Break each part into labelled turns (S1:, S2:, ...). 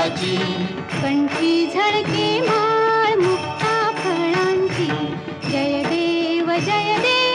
S1: राजाची कंठी झळके माळ मुक्ता फळांची
S2: जय देव जय देव.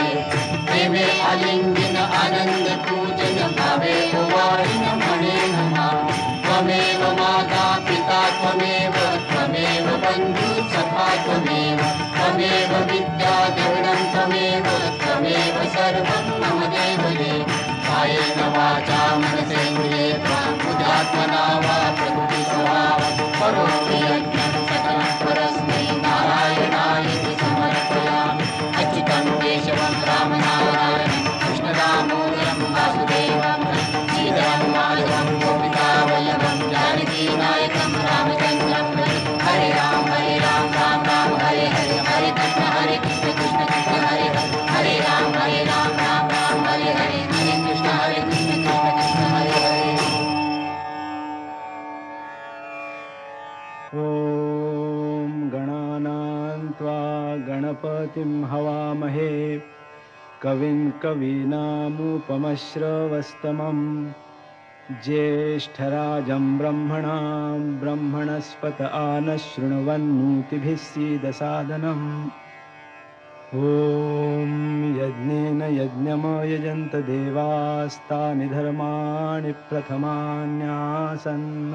S2: तुझे प्रेमे आलिंगन आनंद पूजन भावे ओवाळीन म्हणेन मा। त्वमेव माता पिता, त्वमेव त्वमेव बन्धु, सखा, त्वमेव। त्वमेव विद्या गगनं त्वमेव त्वमेव सर्वं मम देव देव कायेन वाचा मनसेन्द्रिये बुद्ध्यात्मना वा
S3: गणपतिं हवामहे। कविं कवीनामुपमश्रवस्तमं। ज्येष्ठराजं ब्रह्मणां ब्रह्मणस्पत आनशृण्वन्नूतिभिः सीदसादनम् ॐ यज्ञेन यज्ञमयजन्त देवास्तानि धर्माणि प्रथमान्यासन्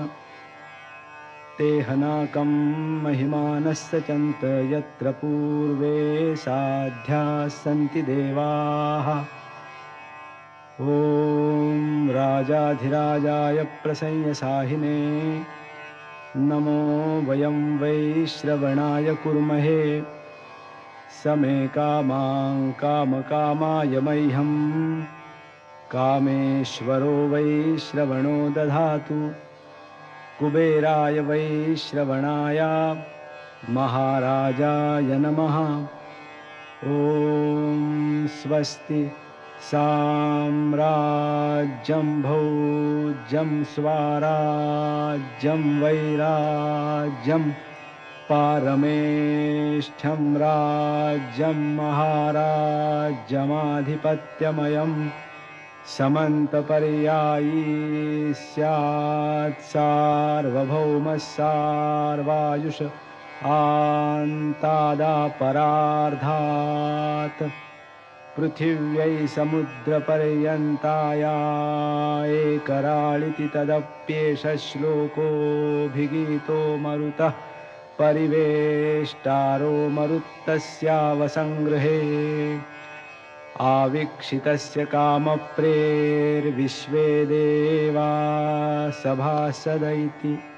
S3: ते हनाकं महिमानश्चन्त यत्र पूर्वे साध्याः सन्ति देवाः। ॐ राजाधिराजाय प्रसंयसाहिने नमो वयं वैश्रवणाय कुर्महे, समे कामां कामकामाय मह्यं, कामेश्वरो वैश्रवणो दधातु। कुबेराय वैश्रवणाय महाराजाय नमः। ॐ स्वस्ति साम्राज्यं भौज्यं स्वाराज्यं वैराज्यं पारमेष्ठ्यं राज्यं महाराज्यमाधिपत्यमयम्। समन्तपर्यायी स्यात् सार्वभौमः सार्वायुष आन्तादापरार्धात् पृथिव्यै समुद्रपर्यन्ताया एकराळिति तदप्येष श्लोकोऽभिगीतो मरुतः परिवेष्टारो मरुत्तस्यावसङ्गृहे आवीक्षितस्य कामप्रेर्विश्वे देवा सभासद इति।